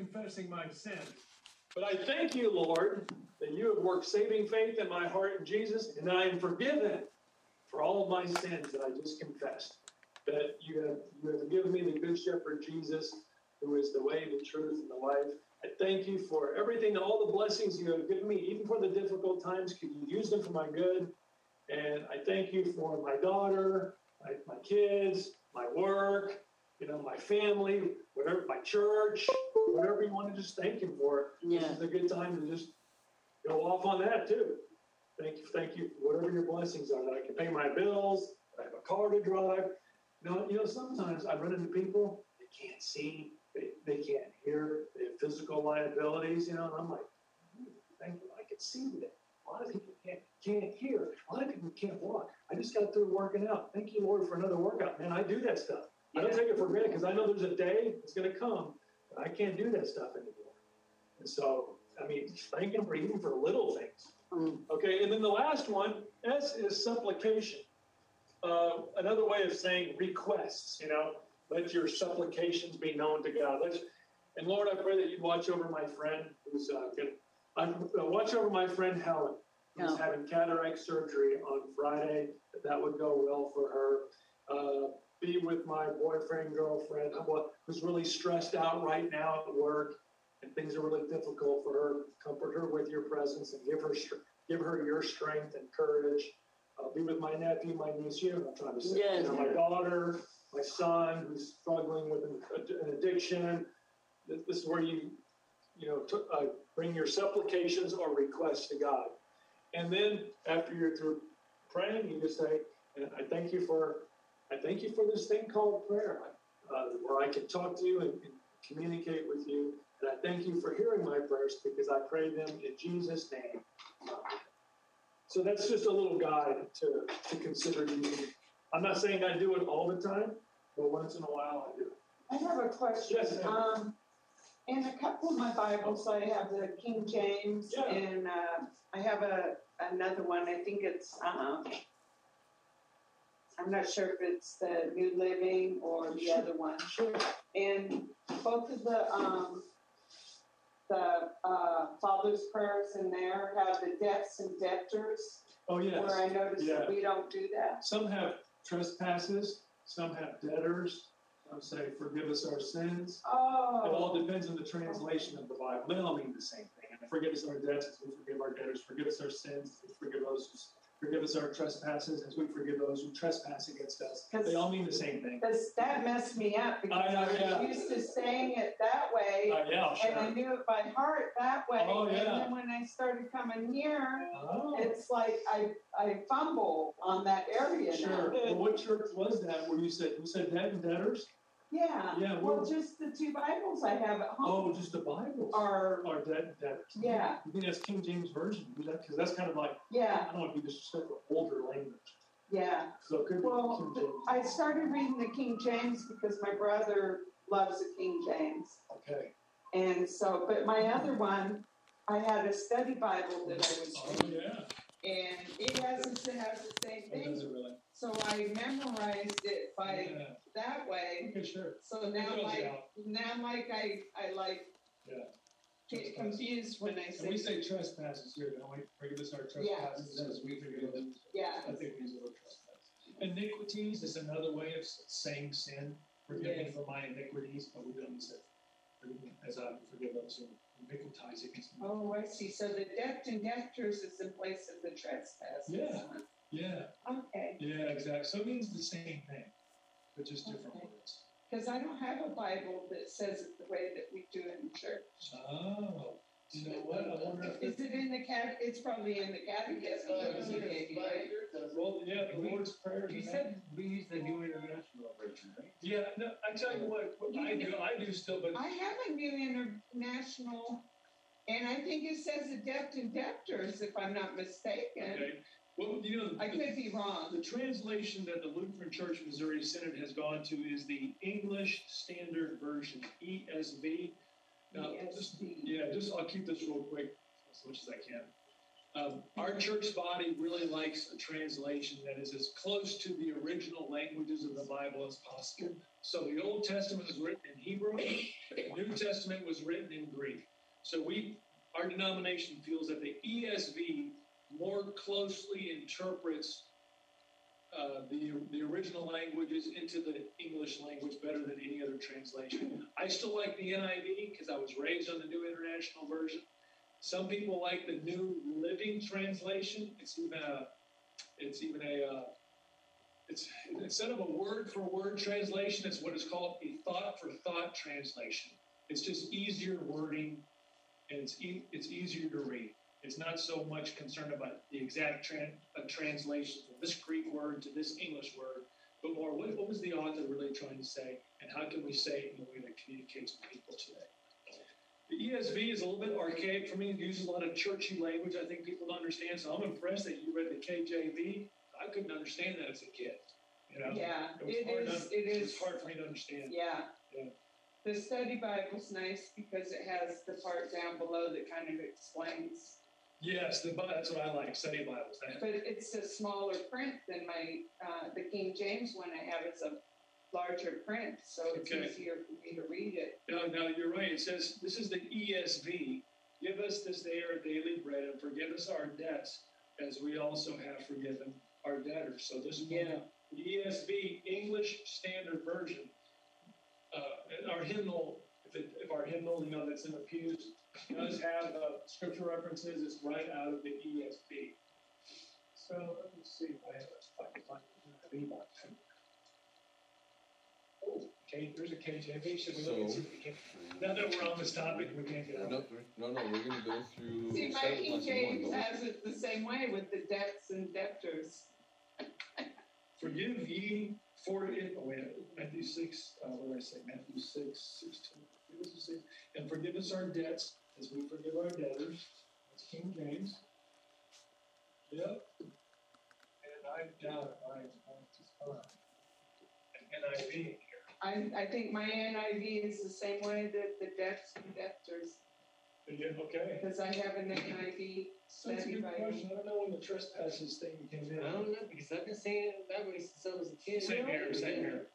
confessing my sin. But I thank you, Lord, that you have worked saving faith in my heart in Jesus, and I am forgiven for all of my sins that I just confessed. That you have, you have given me the Good Shepherd Jesus, who is the way, the truth, and the life. I thank you for everything, all the blessings you have given me, even for the difficult times. Could you use them for my good? And I thank you for my daughter, my, my kids, my work, you know, my family, whatever, my church, whatever you want to just thank him for. Yeah. This is a good time to just go off on that too. Thank you, thank you, whatever your blessings are, that I can pay my bills, I have a car to drive. You know, you know, sometimes I run into people, they can't see, they, they can't hear, they have physical liabilities, you know, and I'm like, "Hmm, thank you, I can see today. A lot of people can't, can't hear. A lot of people can't walk. I just got through working out. Thank you, Lord, for another workout. Man, I do that stuff. I don't take it for granted because I know there's a day it's going to come I can't do that stuff anymore. And so, I mean, thank Him for even for little things. Mm. Okay, and then the last one, S is supplication. Uh, another way of saying requests, you know, let your supplications be known to God. Let's, and Lord, I pray that you'd watch over my friend who's uh, going to watch over my friend Helen, who's Yeah. having cataract surgery on Friday, that that would go well for her. Uh, be with my boyfriend, girlfriend, who- who's really stressed out right now at work, and things are really difficult for her. Comfort her with your presence and give her give her your strength and courage. Uh, be with my nephew, my niece. You know I'm trying to say. Yes. You know, my daughter, my son, who's struggling with an, an addiction. This, is where you, you know, t- uh, bring your supplications or requests to God, and then after you're through praying, you just say, "And I thank you for, I thank you for this thing called prayer, uh, where I can talk to you and, and communicate with you." And I thank you for hearing my prayers because I pray them in Jesus' name. So that's just a little guide to, to consider using. I'm not saying I do it all the time, but once in a while I do. I have a question. Yes, ma'am. Um, in a couple of my Bibles, I have the King James, Yeah. and uh, I have a another one. I think it's. Uh, I'm not sure if it's the New Living or the other one. Sure. And both of the um, the uh, Father's prayers in there have the debts and debtors, Oh, yes. where I noticed Yeah. that we don't do that. Some have trespasses, some have debtors. Some say, forgive us our sins. Oh. It all depends on the translation of the Bible. They all mean the same thing. Forgive us our debts as we forgive our debtors. Forgive us our sins as we forgive those who forgive us our trespasses as we forgive those who trespass against us. They all mean the same thing. because that messed me up because I I yeah. was used to saying it that way. Uh, yeah, And I knew it by heart that way. Oh, yeah. And then when I started coming here, Oh, it's like I, I fumble on that area sure. now. Well, what church was that where you said, you said debt and debtors? Yeah. Yeah, Well, well- just the two Bibles I have at home Oh, just the Bible. are, Or that, debtors. Yeah. You think that's King James Version? Because that's kind of like, yeah, I don't want to be disrespectful, older language. yeah. So it could be Well, King James. I started reading the King James because my brother loves the King James. Okay. And so, but my other one, I had a study Bible that I was Oh, reading. yeah. And it has, it has the same thing. it really? So I memorized it by Yeah. that way. Okay, sure. So now like out. now like I I like Yeah. get confused when I And say we say trespasses here, don't we? Forgive us our trespasses as we forgive them. yeah. I think we use the word trespass. Iniquities is another way of s- saying sin. Forgive me Yes. for my iniquities, but we don't use it. Forgive me As I forgive those who iniquitize against me. Oh, I see. So the debt and debtors is in place of the trespasses. Yeah. Yeah, Okay. yeah, exactly. So it means the same thing, but just different Okay. words. Because I don't have a Bible that says it the way that we do in church. Oh, you know what? I wonder if Is it in the cat? It's probably in the catechism. that you gave me, right? Well, yeah, the Lord's Prayer. You said we use the New International Version, right? Yeah, no, I tell you what, what I do, I do still, but I have a new international, and I think it says adept and debtors, if I'm not mistaken. okay. Well, you know, I could be wrong. the translation that the Lutheran Church Missouri Synod has gone to is the English Standard Version (ESV). Now, just yeah, just I'll keep this real quick as much as I can. Um, our church body really likes a translation that is as close to the original languages of the Bible as possible. So the Old Testament was written in Hebrew, the New Testament was written in Greek. So we, our denomination feels that the ESV more closely interprets uh, the the original languages into the English language better than any other translation. I still like the NIV because I was raised on the New International Version. Some people like the New Living Translation. It's even a, it's even a, uh, it's instead of a word for word translation, it's what is called a thought for thought translation. It's just easier wording, and it's e- it's easier to read. It's not so much concerned about the exact tran- uh, translation from this Greek word to this English word, but more what, what was the author really trying to say, and how can we say it in a way that communicates with people today. The ESV is a little bit archaic for me. It uses a lot of churchy language. I think people don't understand. So I'm impressed that you read the KJV. I couldn't understand that as a kid. You know, Yeah, it it is, to- it is, hard for me to understand. yeah. Yeah. The study Bible's nice because it has the part down below that kind of explains, Yes, the, that's what I like. Study Bibles. But it's a smaller print than my, uh, the King James one I have is a larger print, so it's Okay. easier for me to read it. No, no, you're right. It says this is the ESV. Give us this day our daily bread and forgive us our debts as we also have forgiven our debtors. So this is Yeah. the ESV English Standard Version. Uh, our hymnal, if, it, if our hymnal, you know, that's in the pews, does have uh, scripture references, it's right out of the ESV. So let me see if I have a, if can find the Oh, okay, there's a KJV. Should we look and see if we can? Now that we're on this topic, we can't get No, out. no, no, we're gonna go through. See, my seven King plus one, James but has it the same way with the debts and debtors. Forgive ye for it. Oh, wait, Matthew 6, uh, what did I say? Matthew 6, 16. Forgive us our sins, And forgive us our debts as we forgive our debtors. That's King James. Yep. And I doubt I am going to find an NIV here. I, I think my NIV is the same way that the debts and debtors, But yeah, okay. because I have an NIV That's a study good Bible. question. I don't know when the trespasses thing came in. I don't know because I've been saying it that way since I was a kid. Same here, same here.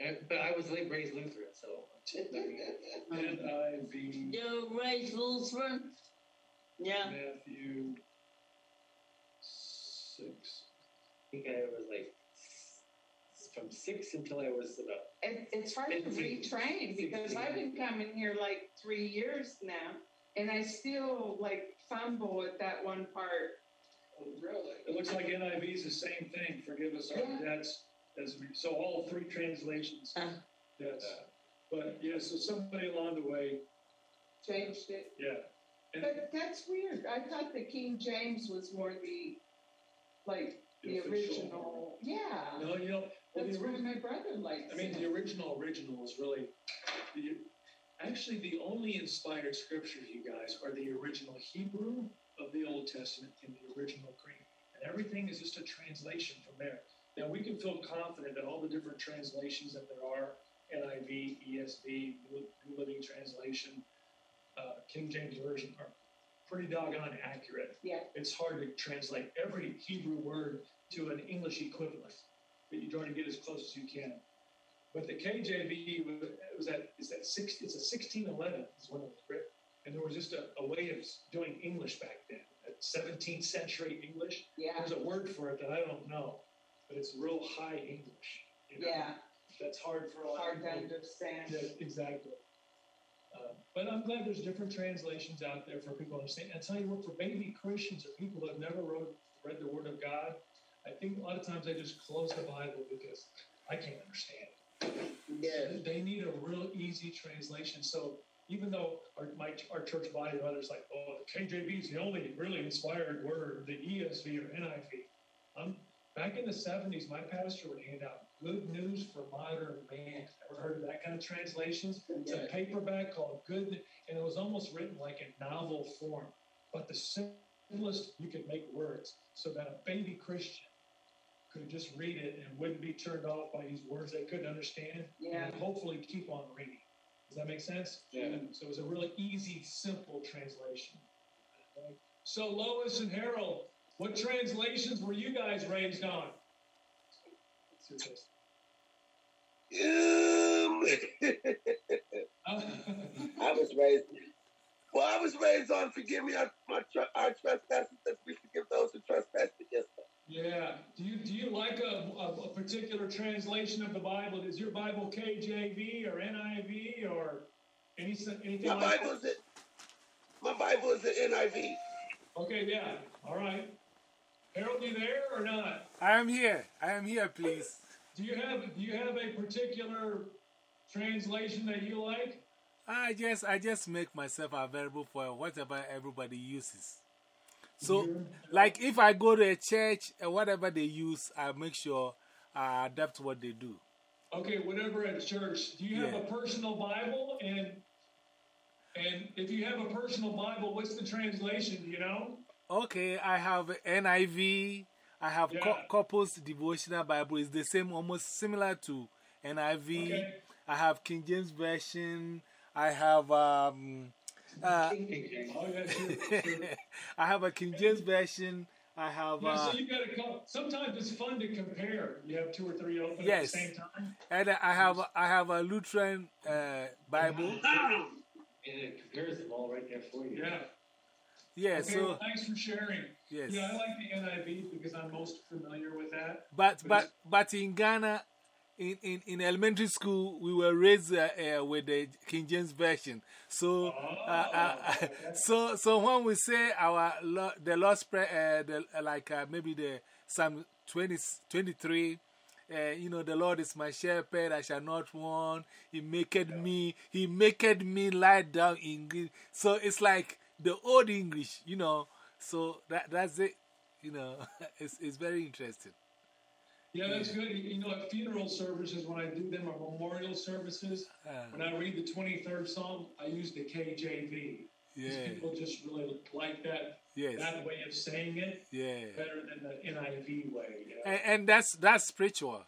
And, but I was like raised Lutheran, so. NIV, You're right, Lutheran? Yeah. Matthew 6. I think I was like from six until I was about. It, it's hard to Fifteen. retrain because I've been coming here like three years now, and I still like fumble at that one part. Really? It looks like NIV is the same thing. Forgive us our Yeah. debts as we, so all three translations. Uh. Yes. But yeah, so somebody along the way, Changed it, yeah. And but that's weird. I thought the King James was more the, like the official- original. Yeah, No, you know, well, that's the why original, my brother likes I mean, it. the original original is really, the, actually, the only inspired scriptures, you guys, are the original Hebrew of the Old Testament and the original Greek. And everything is just a translation from there. Now, we can feel confident that all the different translations that there are, NIV, ESV, New Living Translation, uh, King James Version, are pretty doggone accurate. Yeah. It's hard to translate every Hebrew word to an English equivalent, but you try to get as close as you can. But the KJV was, was at is that six? It's a sixteen eleven is when it was written, and there was just a, a way of doing English back then. Seventeenth century English. Yeah, There's a word for it that I don't know, but it's real high English. you know? yeah, That's hard for a lot hard of to understand. Yeah, exactly. Uh, but I'm glad there's different translations out there for people to understand. And I tell you what, for baby Christians or people that have never wrote, read the Word of God, I think a lot of times they just close the Bible because I can't understand. it. Yeah. They need a real easy translation. So even though our, my, our church body and others like, oh, the KJV is the only really inspired word, the ESV or NIV. Um, back in the 70s, my pastor would hand out Good News for Modern Man. Ever heard of that kind of translations? It's a paperback called Good, and it was almost written like a novel form, but the simplest you could make words so that a baby Christian could just read it and wouldn't be turned off by these words they couldn't understand Yeah, and hopefully keep on reading. Does that make sense? Yeah. So it was a really easy, simple translation. So Lois and Harold, what translations were you guys raised on? Um, I was raised. Well, I was raised on forgive me our, my, tr- our trespasses as we forgive those who trespass against us. yeah. Do you do you like a, a, a particular translation of the Bible? Is your Bible KJV or NIV or any anything My like Bible is it. My Bible is the NIV. Okay, yeah. All right. Harold, you there or not? I am here. I am here, please. Do you have do you have a particular translation that you like? I just, I just make myself available for whatever everybody uses. So, mm-hmm. like if I go to a church and whatever they use, I make sure I adapt what they do. Okay, whatever at church. Do you have Yeah. a personal Bible? And and if you have a personal Bible, what's the translation? You know? Okay, I have NIV. I have Co- Yeah. Couples Devotional Bible. It's the same, almost similar to NIV. Okay. I have King James Version. I have um, uh, Oh yeah, sure. sure. I have a King James Version. I have Yeah, uh, so you got to come. Sometimes it's fun to compare. You have two or three open Yes. at the same time. and I have I have a Lutheran uh, Bible. And it compares them all right there for you. Yeah. Yeah, Okay, so well, thanks for sharing. yes. Yeah, I like the NIV because I'm most familiar with that. But but but in Ghana, in, in, in elementary school, we were raised uh, uh, with the King James version. So uh, uh, so so when we say our lo- the Lord's prayer, uh, the, uh, like uh, maybe the Psalm 20, 23. Uh, you know, the Lord is my shepherd, I shall not want. He maketh me, He maketh me lie down in green. So it's like the old English, you know. So that that's it, you know. it's, it's very interesting. Yeah, that's good. You know, at funeral services, when I do them or memorial services, Uh, when I read the 23rd Psalm, I use the KJV. Because yeah, people just really like that, yes, that way of saying it yeah. better than the NIV way. You know? And, and that's that's spiritual.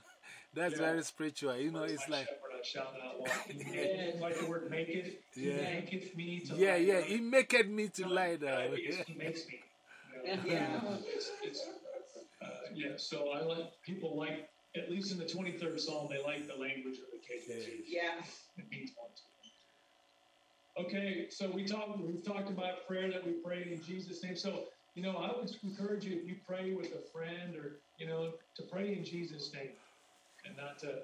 That's Yeah. very spiritual. You know, it's like, shepherd, shall not want. He like the word make it. He Yeah. maketh me to yeah, lie yeah. down. He maketh me to No, lie down. NIV is He makes me. you know? Yeah. It's, it's, uh, yeah, so I like, people like, at least in the 23rd Psalm, they like the language of the KJV. Yeah. It means one to them. Okay, so we talked, we've talked about prayer that we pray in Jesus' name. So, you know, I would encourage you, if you pray with a friend or, you know, to pray in Jesus' name and not to,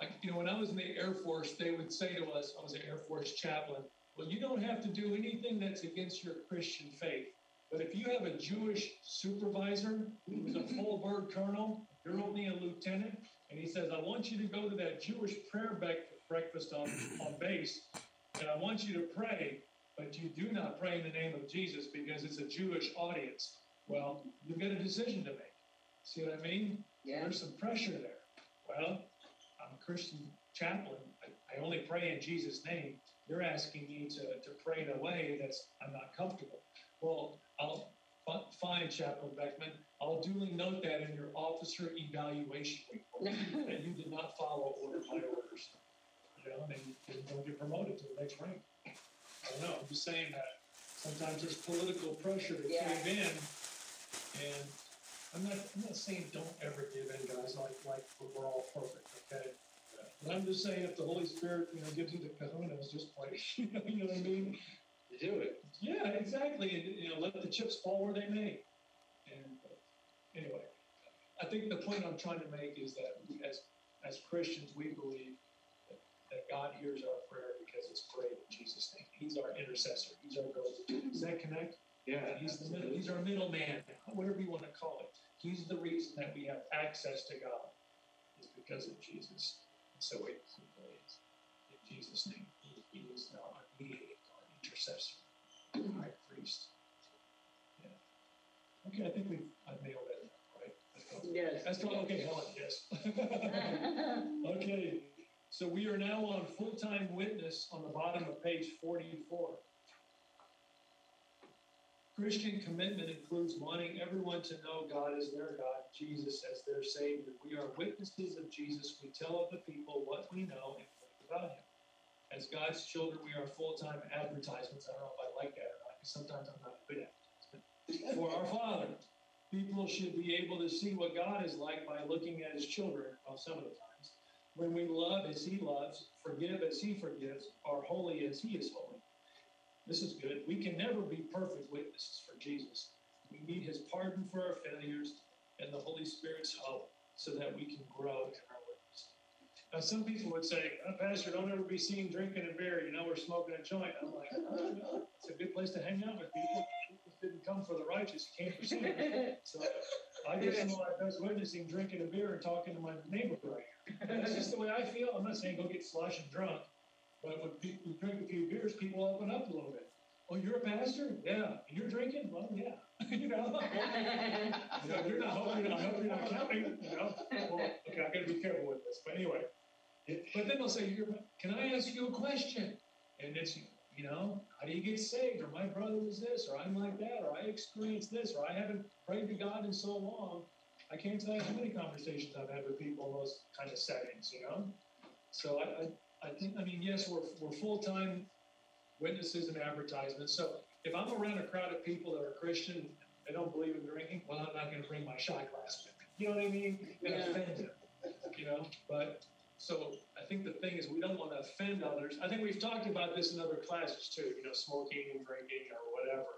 like, you know, when I was in the Air Force, they would say to us, I was an Air Force chaplain, well, you don't have to do anything that's against your Christian faith. But if you have a Jewish supervisor who's a full bird colonel, you're only a lieutenant, and he says, I want you to go to that Jewish prayer breakfast on, on base, and I want you to pray, but you do not pray in the name of Jesus because it's a Jewish audience. Well, you've got a decision to make. See what I mean? Yeah. There's some pressure there. Well, I'm a Christian chaplain. I, I only pray in Jesus' name. You're asking me to, to pray in a way that's I'm not comfortable. Well, I'll fi- fine, Chaplain Beckman. I'll duly note that in your officer evaluation report that you did not follow order my orders. You know, and you don't get promoted to the next rank. I don't know. I'm just saying that sometimes there's political pressure to Yeah. cave in, and I'm not. I'm not saying don't ever give in, guys. Like like we're all perfect, okay? But I'm just saying if the Holy Spirit, you know, gives you the kahunas, just play. You know, you know what I mean? You do it. Yeah, exactly. And, you know, let the chips fall where they may. And uh, anyway, I think the point I'm trying to make is that as as Christians, we believe that, that God hears our prayer because it's prayed in Jesus' name. He's our intercessor. He's our go-to. Does that connect? Yeah. He's the middle, he's our middleman, whatever you want to call it. He's the reason that we have access to God is because of Jesus. And so it is in Jesus' name. He, he is now our mediator, our intercessor, our high priest. Yeah. Okay, I think we I've nailed it, right? Yes. That's all. Okay, Helen. Yes. okay. So we are now on full-time witness on the bottom of page 44. Christian commitment includes wanting everyone to know God is their God, Jesus as their Savior. We are witnesses of Jesus. We tell other people what we know and think about Him. As God's children, we are full time advertisements. I don't know if I like that or not, because sometimes I'm not a good it. for our Father. People should be able to see what God is like by looking at His children, well, some of the times. When we love as He loves, forgive as He forgives, are holy as He is holy. This is good. We can never be perfect witnesses for Jesus. We need His pardon for our failures and the Holy Spirit's help so that we can grow in our witness. Now, some people would say, oh, Pastor, don't ever be seen drinking a beer. You know, we're smoking a joint. I'm like, oh, it's a good place to hang out with people. Jesus didn't come for the righteous, came for sinners. So I some of my best witnessing drinking a beer and talking to my neighbor right here. That's just the way I feel. I'm not saying go get sloshing drunk, but when people drink a few beers, people open up a little bit. Oh, you're a pastor? Yeah. And you're drinking? Well, yeah. you know? you know, you're not hoping, I hope you're not counting, you know? Well, okay, I gotta be careful with this. But anyway, it, but then they'll say, can I ask you a question? And it's, you know, how do you get saved? Or my brother was this, or I'm like that, or I experienced this, or I haven't prayed to God in so long. I can't tell you how many conversations I've had with people in those kind of settings, you know? So I, I, I think, I mean, yes, we're, we're full-time witnesses and advertisements. So if I'm around a crowd of people that are Christian, they don't believe in drinking, well, I'm not going to bring my shot glass with me. You know what I mean? You're going to Yeah. offend them, you know? But so I think the thing is we don't want to offend others. I think we've talked about this in other classes too, you know, smoking and drinking or whatever.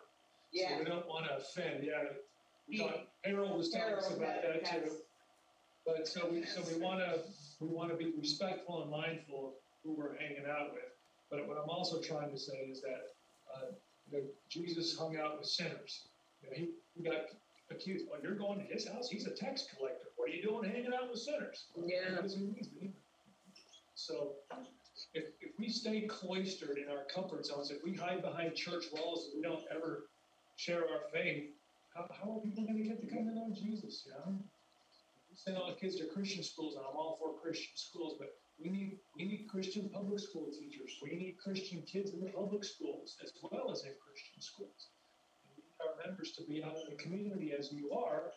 Yeah. So we don't want to offend. Yeah. We Harold was telling us about that that- too. But so we so we want to we want to be respectful and mindful who we're hanging out with. But what I'm also trying to say is that uh, you know, Jesus hung out with sinners. You know, he, he got accused. Well, you're going to his house. He's a tax collector. What are you doing hanging out with sinners? Yeah. What does he mean? So if, if we stay cloistered in our comfort zones, if we hide behind church walls and we don't ever share our faith, how, how are people going to get to come to know Jesus? You know, we send all the kids to Christian schools, and I'm all for Christian schools, but we need we need Christian public school teachers. We need Christian kids in the public schools as well as in Christian schools. We need our members to be out in the community as you are,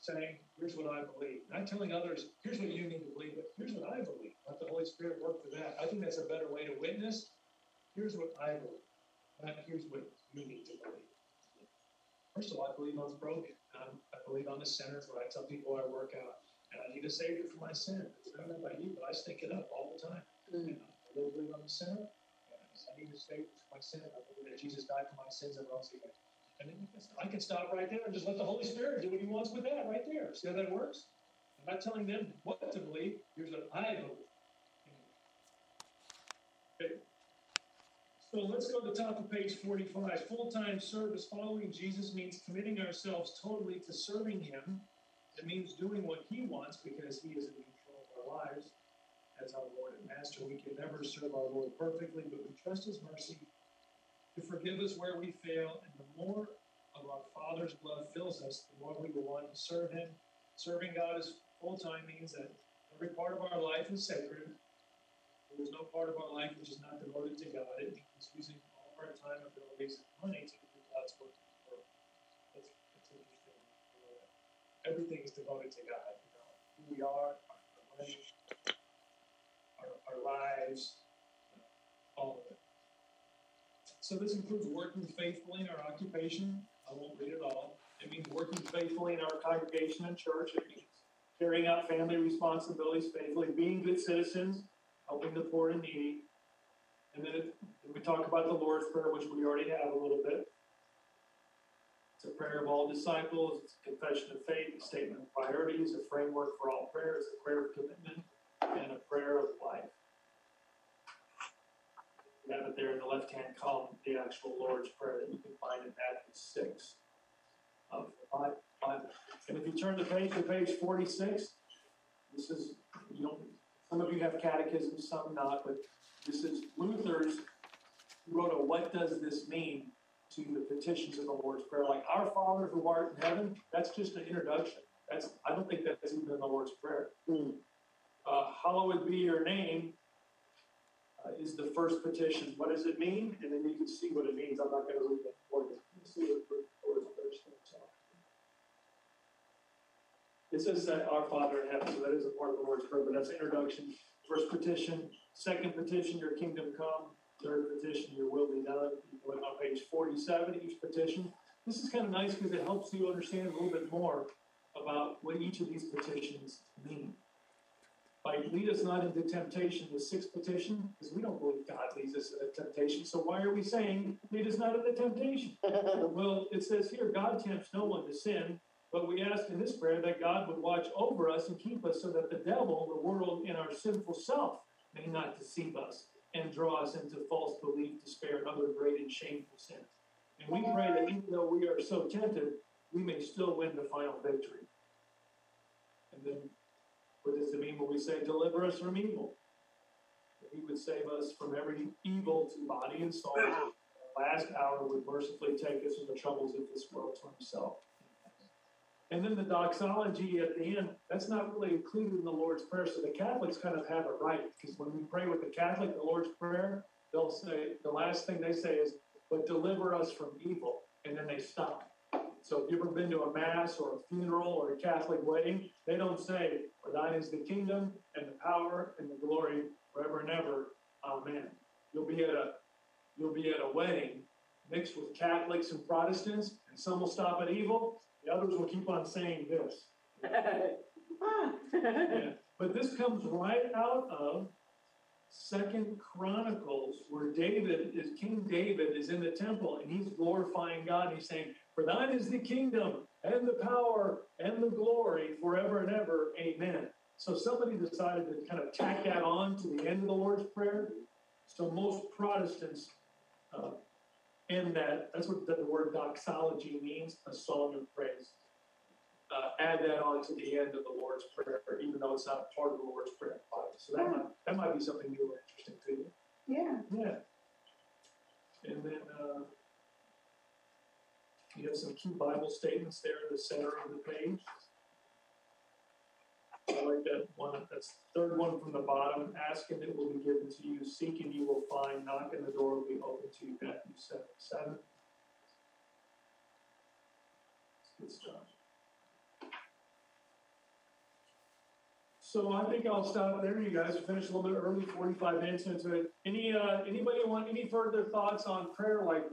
saying, "Here's what I believe," not telling others, "Here's what you need to believe," but here's what I believe. Let the Holy Spirit work for that. I think that's a better way to witness. Here's what I believe, not here's what you need to believe. First of all, I believe I was broken. Um, I believe I'm a sinner. What I tell people I work out. And I need a savior for my sin. It's not know about you, but I stink it up all the time. Mm. You know, I really believe I'm a sinner. I need a savior for my sin. I believe that Jesus died for my sins and rose again. And then can- I can stop right there and just let the Holy Spirit do what He wants with that right there. See how that works? I'm not telling them what to believe. Here's what I believe. Okay. So let's go to the top of page 45. Full time service following Jesus means committing ourselves totally to serving Him. It means doing what He wants because He is in control of our lives as our Lord and Master. We can never serve our Lord perfectly, but we trust His mercy to forgive us where we fail. And the more of our Father's blood fills us, the more we will want to serve Him. Serving God is full time means that every part of our life is sacred. There's no part of our life which is not devoted to God. It means using all of our time, abilities, and money to do God's work. That's, that's interesting. Everything is devoted to God. You know, who we are, our money, our, our lives, all of it. So this includes working faithfully in our occupation. I won't read it all. It means working faithfully in our congregation and church. It means carrying out family responsibilities faithfully, being good citizens, helping the poor and needy. And then it, we talk about the Lord's Prayer, which we already have a little bit. It's a prayer of all disciples, it's a confession of faith, a statement of priorities, a framework for all prayers, a prayer of commitment, and a prayer of life. You have it there in the left-hand column, the actual Lord's Prayer that you can find in Matthew six of the Bible. And if you turn the page to page forty-six, this is, you don't, some of you have catechisms, some not, but this is Luther's, he wrote a what does this mean to the petitions of the Lord's Prayer. Like, Our Father who art in heaven, that's just an introduction. That's, I don't think that's even in the Lord's Prayer. Mm. Uh, hallowed be your name uh, is the first petition. What does it mean? And then you can see what it means. I'm not going to read it for you. See what the Lord's Prayer off. It says that our Father in heaven, so that is a part of the Lord's Prayer, but that's introduction. First petition, second petition, your kingdom come. Third petition, your will be done. You go on page 47, each petition. this is kind of nice because it helps you understand a little bit more about what each of these petitions mean. Like, lead us not into temptation, the sixth petition, because we don't believe God leads us into temptation. So why are we saying, lead us not into temptation? well, it says here, God tempts no one to sin, but we ask in this prayer that God would watch over us and keep us so that the devil, the world, and our sinful self may not deceive us and draw us into false belief, despair, and other great and shameful sins. And we pray that even though we are so tempted, we may still win the final victory. And then, what does it mean when we say, deliver us from evil? That He would save us from every evil to body and soul. Last hour would mercifully take us from the troubles of this world to Himself. And then the doxology at the end, that's not really included in the Lord's Prayer. So the Catholics kind of have it right. Because when we pray with the Catholic, the Lord's Prayer, they'll say, the last thing they say is, but deliver us from evil. And then they stop. So if you've ever been to a mass or a funeral or a Catholic wedding, they don't say, for thine is the kingdom and the power and the glory forever and ever. Amen. You'll be at a you'll be at a wedding mixed with Catholics and Protestants, and some will stop at evil, the others will keep on saying this. Yeah. But this comes right out of Second Chronicles, where David is King David is in the temple and he's glorifying God. He's saying, For thine is the kingdom and the power and the glory forever and ever. Amen. So somebody decided to kind of tack that on to the end of the Lord's Prayer. So most Protestants uh, end that. That's what the, word doxology means, a song of praise. Uh, add that on to the end of the Lord's Prayer, even though it's not part of the Lord's Prayer. in. So that might, that might be something new or interesting to you. Yeah. Yeah. And then uh, you have some key Bible statements there in the center of the page. I like that one. That's the third one from the bottom. Ask and it will be given to you. Seek and you will find. Knock and the door will be open to you. Matthew 7 7. Good stuff. So I think I'll stop there. You guys We finished a little bit early, 45 minutes into it. Any uh, anybody want any further thoughts on prayer, like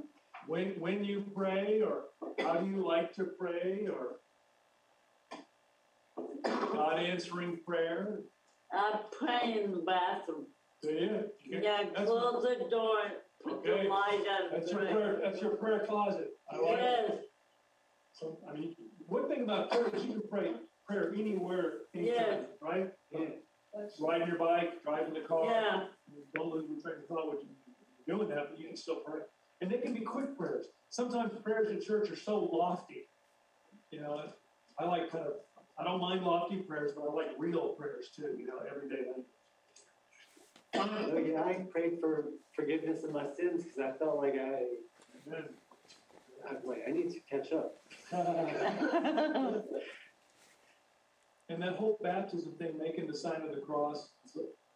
when when you pray, or how do you like to pray, or God answering prayer? I pray in the bathroom. Do you? You Yeah, that's- close the door, put the light on. That's your pray. prayer. That's your prayer closet. I like it. Yes, So I mean, one thing about prayer is you can pray prayer anywhere, anytime, Yes. right? Riding your bike, driving the car. yeah, Don't lose your train of thought when you're doing that, but you can still pray. And they can be quick prayers. Sometimes prayers in church are so lofty. You know, I like kind of, I don't mind lofty prayers, but I like real prayers too, you know, everyday language. Oh, yeah, I prayed for forgiveness of my sins because I felt like I, Amen. I'm like, I need to catch up. And that whole baptism thing, making the sign of the cross,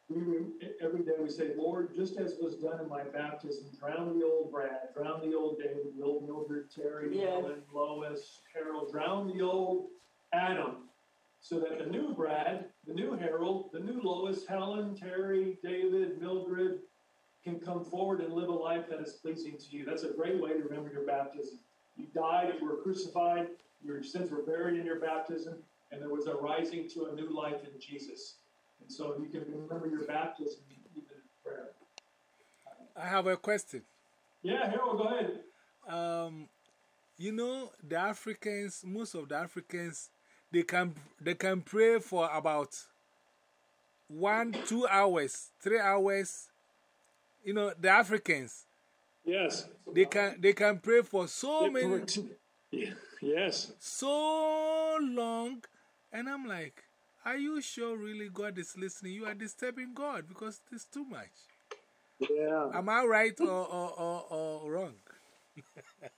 we, we, every day we say, Lord, just as was done in my baptism, drown the old Brad, drown the old David, the old Mildred, Terry, Yes. Helen, Lois, Harold, drown the old Adam, so that the new Brad, the new Harold, the new Lois, Helen, Terry, David, Mildred can come forward and live a life that is pleasing to you. That's a great way to remember your baptism. You died, you were crucified, your sins were buried in your baptism, and there was a rising to a new life in Jesus. And so you can remember your baptism even in prayer. I have a question. Yeah, Harold, go ahead. Um, you know, the Africans, most of the Africans, they can, they can pray for about one, two hours, three hours. You know, the Africans, Yes. they can, they can pray for so many, Yeah. Yes. so long. And I'm like, are you sure really God is listening? You are disturbing God because it's too much. Yeah. Am I right or, or, or, or wrong?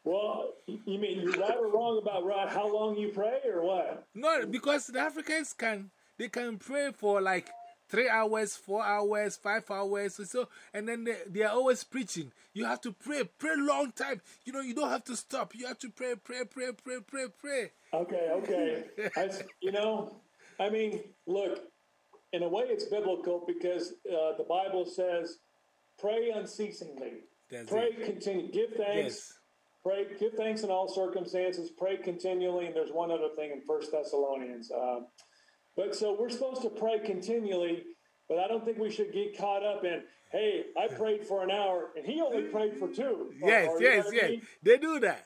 Well, you mean you're right or wrong about right, how long you pray or what? No, because the Africans can they can pray for like three hours, four hours, five hours, or so, and then they, they are always preaching. You have to pray, pray long time. You know, you don't have to stop. You have to pray, pray, pray, pray, pray, pray. Okay, okay. I, you know, I mean, look, in a way it's biblical because uh, the Bible says, pray unceasingly. That's Pray, it. continue, give thanks, Yes. pray, give thanks in all circumstances, pray continually, and there's one other thing in First Thessalonians. Um, but so we're supposed to pray continually, but I don't think we should get caught up in, hey, I prayed for an hour and he only prayed for two. Yes, or, yes, yes. mean? They do that.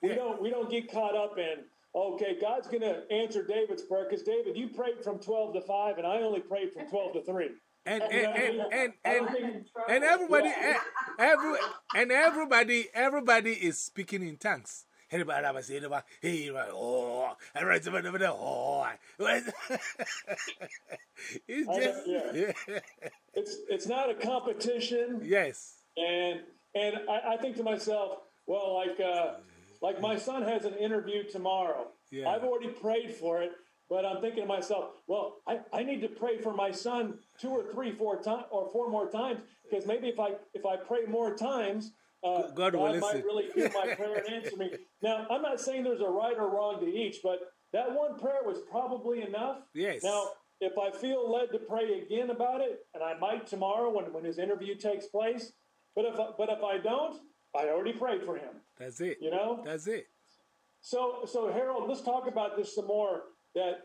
We Yeah. don't we don't get caught up in okay, God's going to answer David's prayer because David, you prayed from twelve to five, and I only prayed from twelve to three. And, and, and, and, and, and everybody, eh, every, and everybody, everybody is speaking in tongues. Everybody, I say, hey, oh, everybody, oh, it's just, yeah. it's it's not a competition, yes, and and I, I think to myself, well, like uh, like my son has an interview tomorrow. Yeah. I've already prayed for it, but I'm thinking to myself, well, I, I need to pray for my son two or three, four times or four more times because maybe if I if I pray more times, uh, God will might listen. really hear my prayer and answer me. Now, I'm not saying there's a right or wrong to each, but that one prayer was probably enough. Yes. Now, if I feel led to pray again about it, and I might tomorrow when, when his interview takes place, but if I, but if I don't, I already prayed for him. that's it. You know. That's it. So so Harold, let's talk about this some more. That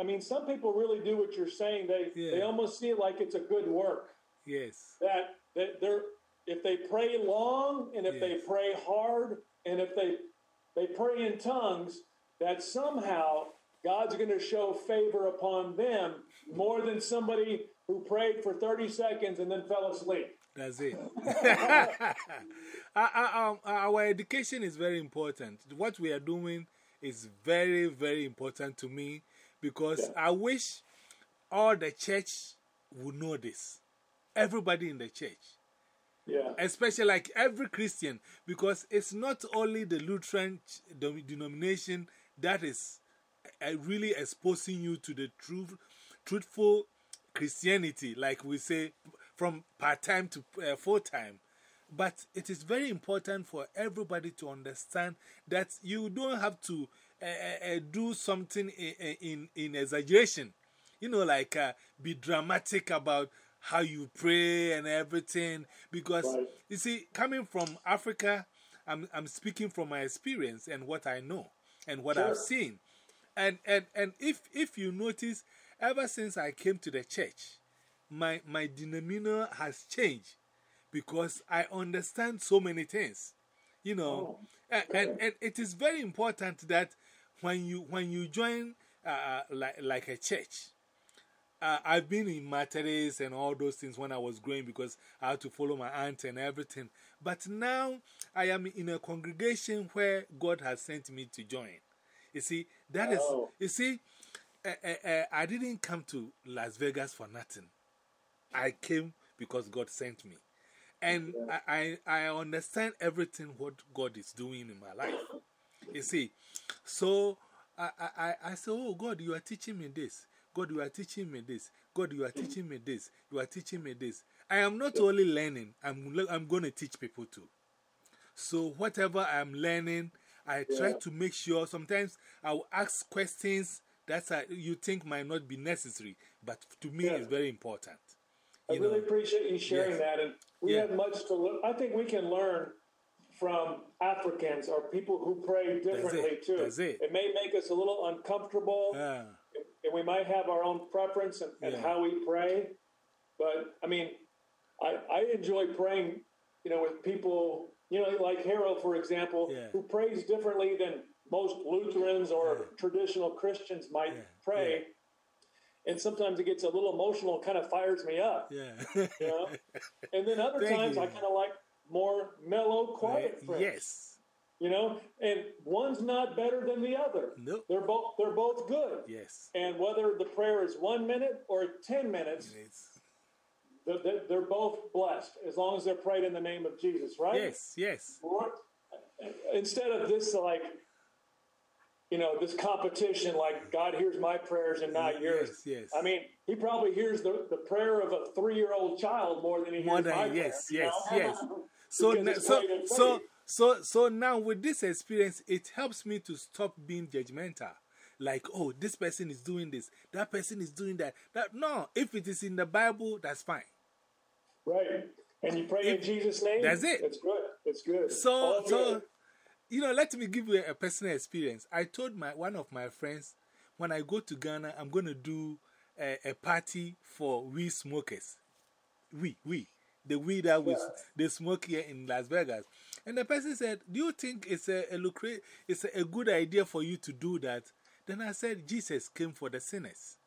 I mean, some people really do what you're saying. They they almost see it like it's a good work. Yes. That that they're if they pray long and if they pray hard and if they they pray in tongues, that somehow God's going to show favor upon them more than somebody who prayed for 30 seconds and then fell asleep. That's it. Our- our, um, our education is very important. What we are doing is very, very important to me because I wish all the church would know this. Everybody in the church, Yeah. especially like every Christian, because it's not only the Lutheran denomination that is uh, really exposing you to the truth, truthful Christianity, like we say, from part time to uh, full time. But it is very important for everybody to understand that you don't have to uh, uh, do something in, in, in exaggeration. You know, like uh, be dramatic about how you pray and everything. Because, Right. you see, coming from Africa, I'm, I'm speaking from my experience and what I know and what I've seen. And, and, and if, if you notice, ever since I came to the church, my, my demeanor has changed because I understand so many things. You know, and, and, and it is very important that when you, when you join uh, like, like a church, uh, I've been in martyrs and all those things when I was growing because I had to follow my aunt and everything. But now I am in a congregation where God has sent me to join. You see, that is, Oh. you see, uh, uh, uh, I didn't come to Las Vegas for nothing. I came because God sent me. And I, I, I understand everything what God is doing in my life. You see, so I, I, I- I say, Oh God, you are teaching me this. God, you are teaching me this. God, you are teaching me this. You are teaching me this. I am not only learning, I'm, I'm going to teach people too. So, whatever I'm learning, I try to make sure sometimes I will ask questions that I, you think might not be necessary, but to me, Yeah. it's very important. I really know. appreciate you sharing Yes. that. And we Yeah. have much to learn. I think we can learn from Africans or people who pray differently too. That's it. It may make us a little uncomfortable, Ah, and we might have our own preference and, Yeah. how we pray. But I mean, I, I enjoy praying, you know, with people, you know, like Harold, for example, Yeah. who prays differently than most Lutherans or traditional Christians might Yeah. pray. And sometimes it gets a little emotional, kind of fires me up yeah. you know? And then other times you. I kind of like more mellow, quiet prayers. yes. You know, and one's not better than the other. Nope. They're both they're both good. Yes. And whether the prayer is one minute or ten minutes, they're, they're- they're both blessed as long as they're prayed in the name of Jesus, right? yes, yes. Or- Instead of this like, you know, this competition, like God hears my prayers and not yours. Yes, yes. I mean, He probably hears the, the prayer of a three year old child more than he More hears my than, prayer. yes, you yes, know? yes. So, Because na- it's so, so, so, so now with this experience, it helps me to stop being judgmental. Like, oh, this person is doing this, that person is doing that. That no, if it is in the Bible, that's fine. Right. And you pray in Jesus' name. That's it. It's good. It's good. So, All so, good. You know, let me give you a, a personal experience. I told my, one of my friends, when I go to Ghana, I'm going to do a, a party for we smokers. We, we. The weed that we, they smoke here in Las Vegas. And the person said, Do you think it's a, a, lucra- it's a, a good idea for you to do that? Then I said, Jesus came for the sinners.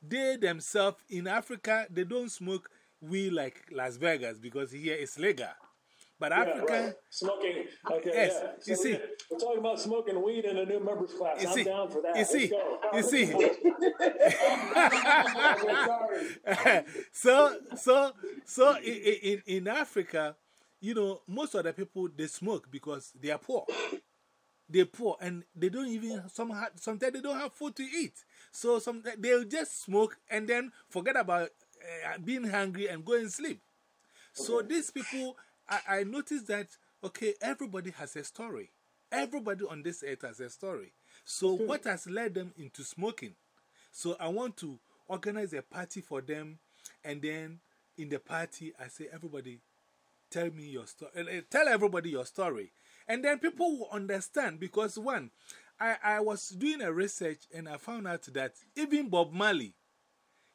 They themselves in Africa, they don't smoke weed like Las Vegas because here it's legal. But Yeah, Africa, right. Smoking. Okay, Yes, yeah. you see- we're, talking about smoking weed in a new members class. You I'm see- down for that. you see- you see. So, so, so in, in, in Africa, you know, most of the people they smoke because they are poor. They're poor and they don't even, some, sometimes they don't have food to eat. So some, they'll just smoke and then forget about uh, being hungry and go and sleep. So these people, I, I noticed that, okay, everybody has a story. Everybody on this earth has a story. So what has led them into smoking? So I want to organize a party for them. And then in the party, I say, everybody, tell me your story. Eh, eh, tell everybody your story. And then people will understand because, one, I, I was doing a research and I found out that even Bob Marley,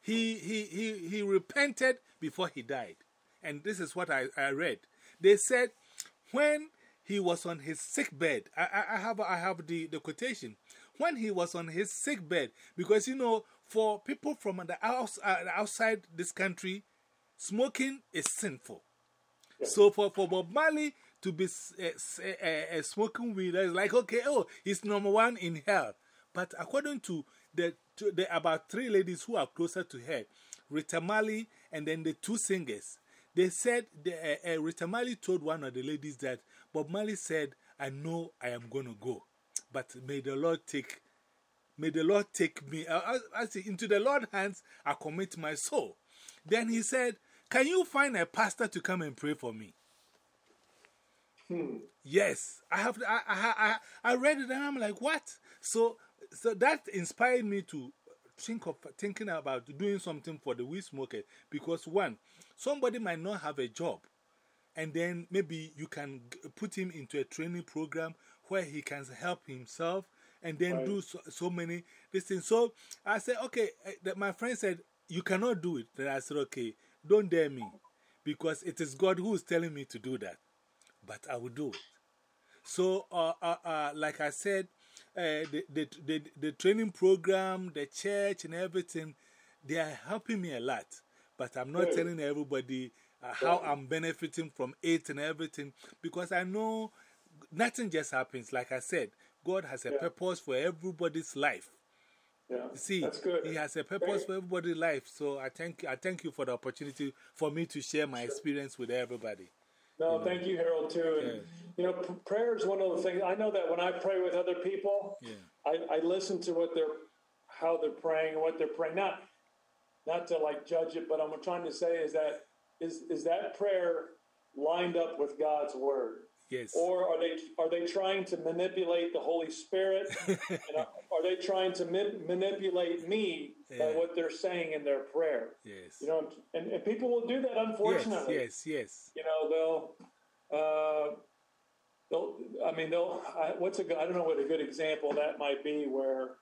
he, he, he, he repented before he died. And this is what I, I read. They said when he was on his sick bed, I, I, I have, I have the, the quotation. When he was on his sick bed, because you know, for people from the outs, uh, outside this country, smoking is sinful. So for, for Bob Marley to be uh, uh, smoking weed, it's like, okay, oh, he's number one in hell. But according to the, to the about three ladies who are closer to her, Rita Marley and then the two singers, they said, the, uh, uh, Rita Marley told one of the ladies that Bob Marley said, I know I am going to go, but may the Lord take, may the Lord take me, uh, I, I say, into the Lord's hands I commit my soul. Then he said, Can you find a pastor to come and pray for me? Yes, I have. I, I, I, I read it and I'm like, what? So, so that inspired me to think of thinking about doing something for the weed smoker because one, somebody might not have a job, and then maybe you can put him into a training program where he can help himself and then do so, so many these things. So I said, okay. That my friend said you cannot do it. Then I said, okay, don't dare me, because it is God who is telling me to do that but I will do it. So, uh, uh, uh, like I said, uh, the, the, the, the training program, the church, and everything, they are helping me a lot. But I'm not telling everybody uh, how I'm benefiting from it and everything because I know nothing just happens. Like I said, God has a purpose for everybody's life. Yeah, You See. He has a purpose for everybody's life. So I thank, I thank you for the opportunity for me to share my experience with everybody. No, thank you, Harold, too. And, Yeah. you know, prayer is one of the things. I know that when I pray with other people, Yeah. I, I listen to what they're, how they're praying and what they're praying. Not, not to like judge it, but I'm trying to say is that, is, is that prayer lined up with God's word? Yes. Or are they, are they trying to manipulate the Holy Spirit? and are, they trying to ma- manipulate me by what they're saying in their prayer? yes. You know, and, and people will do that, unfortunately yes, yes. yes. you know they'll uh, they'll I mean they'll I, what's a good I don't know what a good example that might be where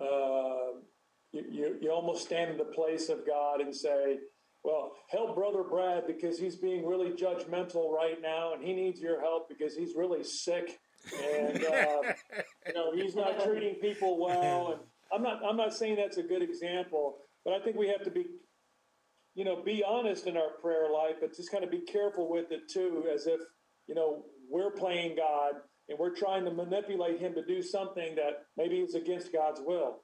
uh, you, you you almost stand in the place of God and say well help brother Brad because he's being really judgmental right now and he needs your help because he's really sick and uh, you know he's not treating people well and I'm not I'm not saying that's a good example but I think we have to be you know, be honest in our prayer life, but just kind of be careful with it too, as if, you know, we're playing God and we're trying to manipulate him to do something that maybe is against God's will.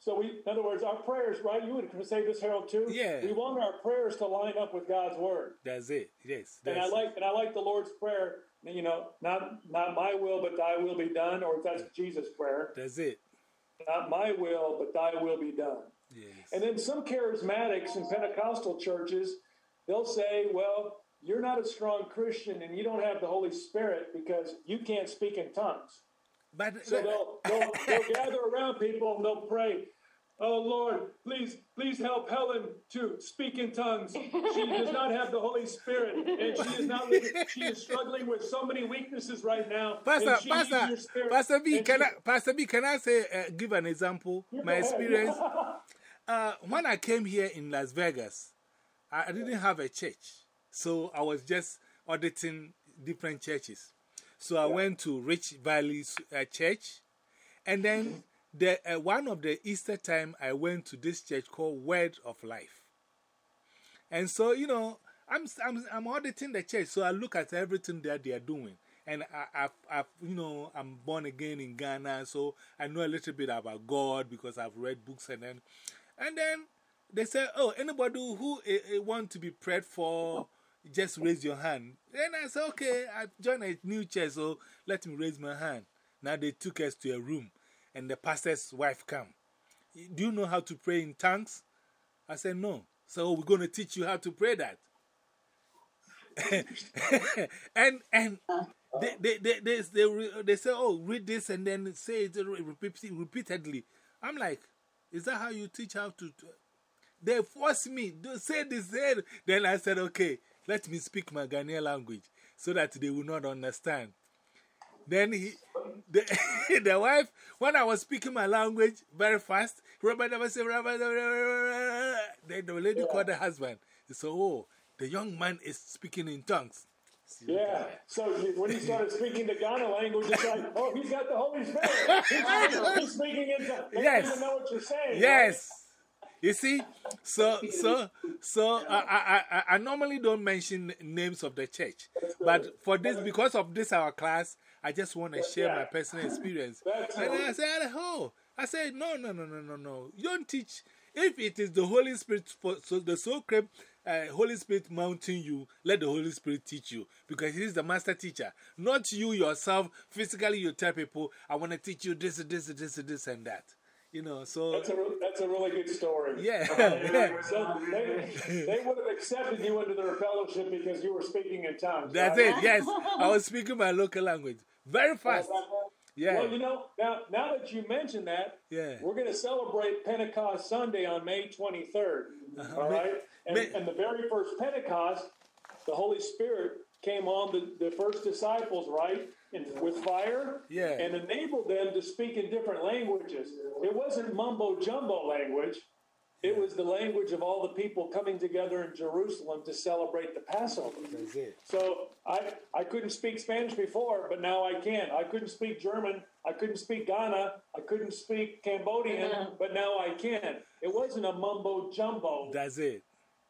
So we, in other words, our prayers, right? You would say this, Harold, too. Yeah. We want our prayers to line up with God's word. That's it. Yes. And I like, and I like the Lord's prayer. You know, not not my will, but Thy will be done. Or that's Jesus' prayer. That's it. Not my will, but Thy will be done. Yes. And then some charismatics in Pentecostal churches, they'll say, well, you're not a strong Christian and you don't have the Holy Spirit because you can't speak in tongues. but So they'll, they'll, they'll gather around people and they'll pray, Oh Lord, please, please help Helen to speak in tongues. She does not have the Holy Spirit, and she is not. She is struggling with so many weaknesses right now. Pastor, and she needs Pastor. Pastor B, can she- I, Pastor B, can I say, uh, give an example? My experience. Uh, when I came here in Las Vegas, I, I didn't have a church. So I was just auditing different churches. So I went to Rich Valley uh, Church. And then the, uh, one of the Easter time, I went to this church called Word of Life. And so, you know, I'm, I'm, I'm auditing the church, so I look at everything that they are doing. And I, I've, I've, you know, I'm born again in Ghana, so I know a little bit about God because I've read books and then, and then they say, oh, anybody who eh, eh, want to be prayed for, just raise your hand. Then I said, okay, I've joined a new church, so let me raise my hand. Now they took us to a room, and the pastor's wife come. Do you know how to pray in tongues? I said, no. So we're going to teach you how to pray that. and and they, they, they, they, they, they say, oh, read this and then say it repeatedly. I'm like, is that how you teach how to? to-" They force me to say this. Say. Then I said, okay, let me speak my Ghanaian language so that they will not understand. Then he, the, the wife, when I was speaking my language very fast, Robert never say then the lady called the husband. He said, Oh, the young man is speaking in tongues. Yeah. So when he started speaking the Ghana language, it's like, oh, he's got the Holy Spirit. He's, he's speaking in tongues. They Yes. don't know what you're saying. right? Yes. You see, so so so I, I I I normally don't mention names of the church, but for this because of this our class, I just want to share my personal experience. And I said, oh, I said no no no no no no. You don't teach if it is the Holy Spirit for so the so called uh, Holy Spirit mounting you. Let the Holy Spirit teach you because He is the master teacher, not you yourself. Physically, you tell people, I want to teach you this this this this and that. You know, so That's a, re- that's a really good story. yeah. So they, they would have accepted you into their fellowship because you were speaking in tongues. That's right? it, yes. I was speaking my local language very fast. Yeah. Well, you know, now now that you mention that, Yeah. we're going to celebrate Pentecost Sunday on May 23rd. Uh-huh. all right? And, May- and the very first Pentecost, the Holy Spirit came on the, the first disciples, right? And with fire Yeah. and enabled them to speak in different languages. It wasn't mumbo jumbo language. It was the language of all the people coming together in Jerusalem to celebrate the Passover. That's it. So I, I couldn't speak Spanish before, but now I can. I couldn't speak German. I couldn't speak Ghana. I couldn't speak Cambodian, but now I can. It wasn't a mumbo jumbo. That's it.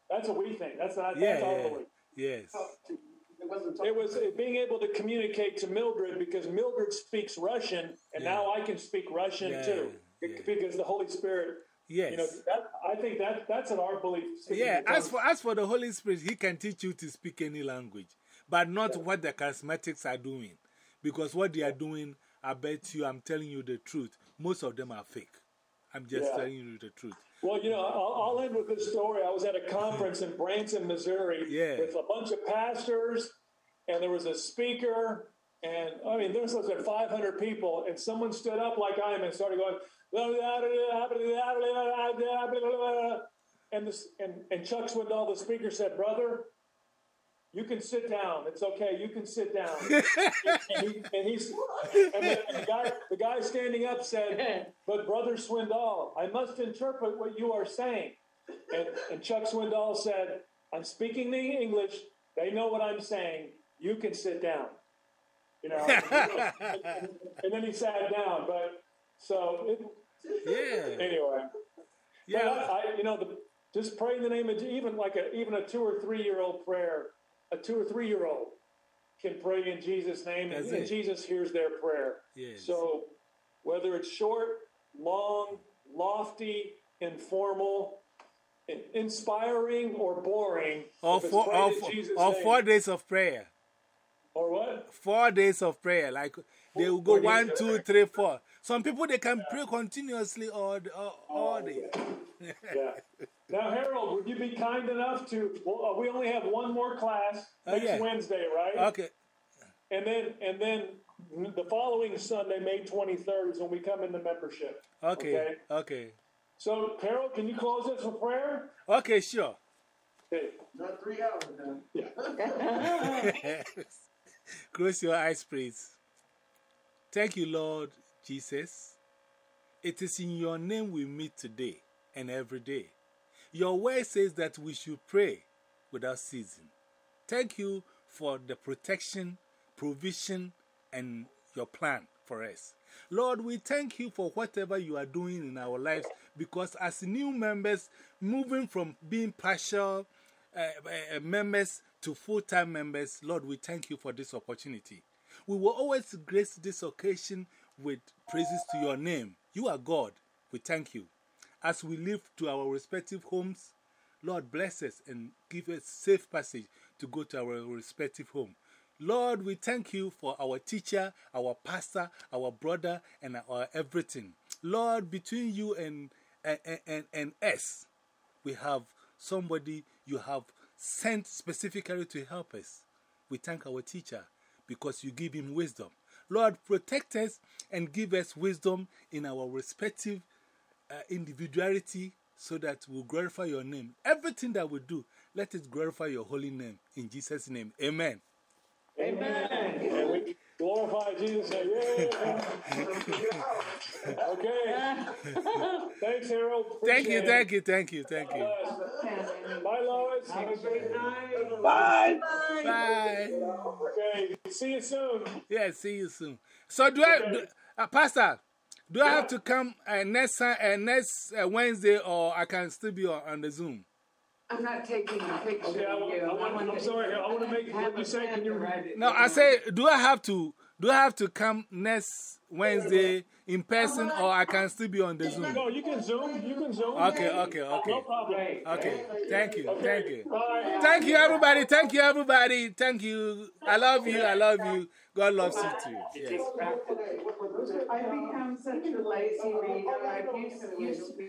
That's what we think. That's not. Yeah, that's our yeah. belief. Yes. It was uh, being able to communicate to Mildred because Mildred speaks Russian, and now I can speak Russian Yeah, too yeah. because the Holy Spirit. Yes. You know, that, I think that that's in our belief. Yeah, as for, as for the Holy Spirit, He can teach you to speak any language, but not what the charismatics are doing. Because what they are doing, I bet you, I'm telling you the truth, most of them are fake. I'm just Yeah. telling you the truth. Well, you know, I'll, I'll end with this story. I was at a conference in Branson, Missouri, Yeah. with a bunch of pastors, and there was a speaker, and I mean, there was like 500 people, and someone stood up like I am and started going, and this, and, and Chuck Swindoll, the speaker, said, "Brother, you can sit down. It's okay. You can sit down." and, he, and he's and the, the guy the guy standing up said, "But brother Swindoll, I must interpret what you are saying." And, and Chuck Swindoll said, "I'm speaking the English. They know what I'm saying. You can sit down." You know. and, and then he sat down. But so it, Yeah. anyway, Yeah. I, I, you know, the, just pray in the name of even like a even a two or three year old prayer, a two or three year old can pray in Jesus' name, and, That's and it. Jesus hears their prayer. Yes. So whether it's short, long, lofty, informal, inspiring, or boring, Or four, or, four- name- four days of prayer. or what? Four days of prayer. Like they will go one, two, three, four. Some people they can pray continuously all, the- all, all day. Yeah. Now, Harold, would you be kind enough to? Well, uh, we only have one more class Oh, next yeah. Wednesday, right? Okay. And then, and then the following Sunday, May 23rd, is when we come into membership. Okay. Okay. So, Carol, can you close us with prayer? Okay, sure. Okay. Not three hours now. Close your eyes, please. Thank you, Lord Jesus. It is in your name we meet today and every day. Your word says that we should pray without ceasing. Thank you for the protection, provision, and your plan for us. Lord, we thank you for whatever you are doing in our lives because, as new members, moving from being partial uh, uh, members to full time members, Lord, we thank you for this opportunity. We will always grace this occasion with praises to your name. You are God. We thank you. As we leave to our respective homes, Lord, bless us and give us safe passage to go to our respective home. Lord, we thank you for our teacher, our pastor, our brother, and our everything. Lord, between you and, and, and, and us, we have somebody you have sent specifically to help us. We thank our teacher because you give him wisdom. Lord, protect us and give us wisdom in our respective uh, individuality so that we'll glorify your name. Everything that we do, let it glorify your holy name. In Jesus' name, amen. Amen. We glorify Jesus. Say, yeah. okay. Thanks, Harold. Thank you, thank you, thank you, thank you. it. Bye, Lois. Have a great night. Bye. Bye. Okay. See you soon. Yeah, see you soon. So, do I, do, uh, Pastor, do I have to come uh, next, uh, next uh, Wednesday or I can still be on, on the Zoom? I'm not taking a picture Okay, I, of want, you. I want, I'm sorry. I want to make what you say. Can you? No, I say, do I have to, do I have to come next Wednesday in person or I can still be on the Zoom? No, you can zoom. You can zoom. Okay, okay, okay. No okay. problem. Okay, thank you, thank you. Bye. Thank you, everybody. Thank you, everybody. Thank you. I love you. I love you. God loves you too. Yes. I've become such a lazy reader. I used, used to be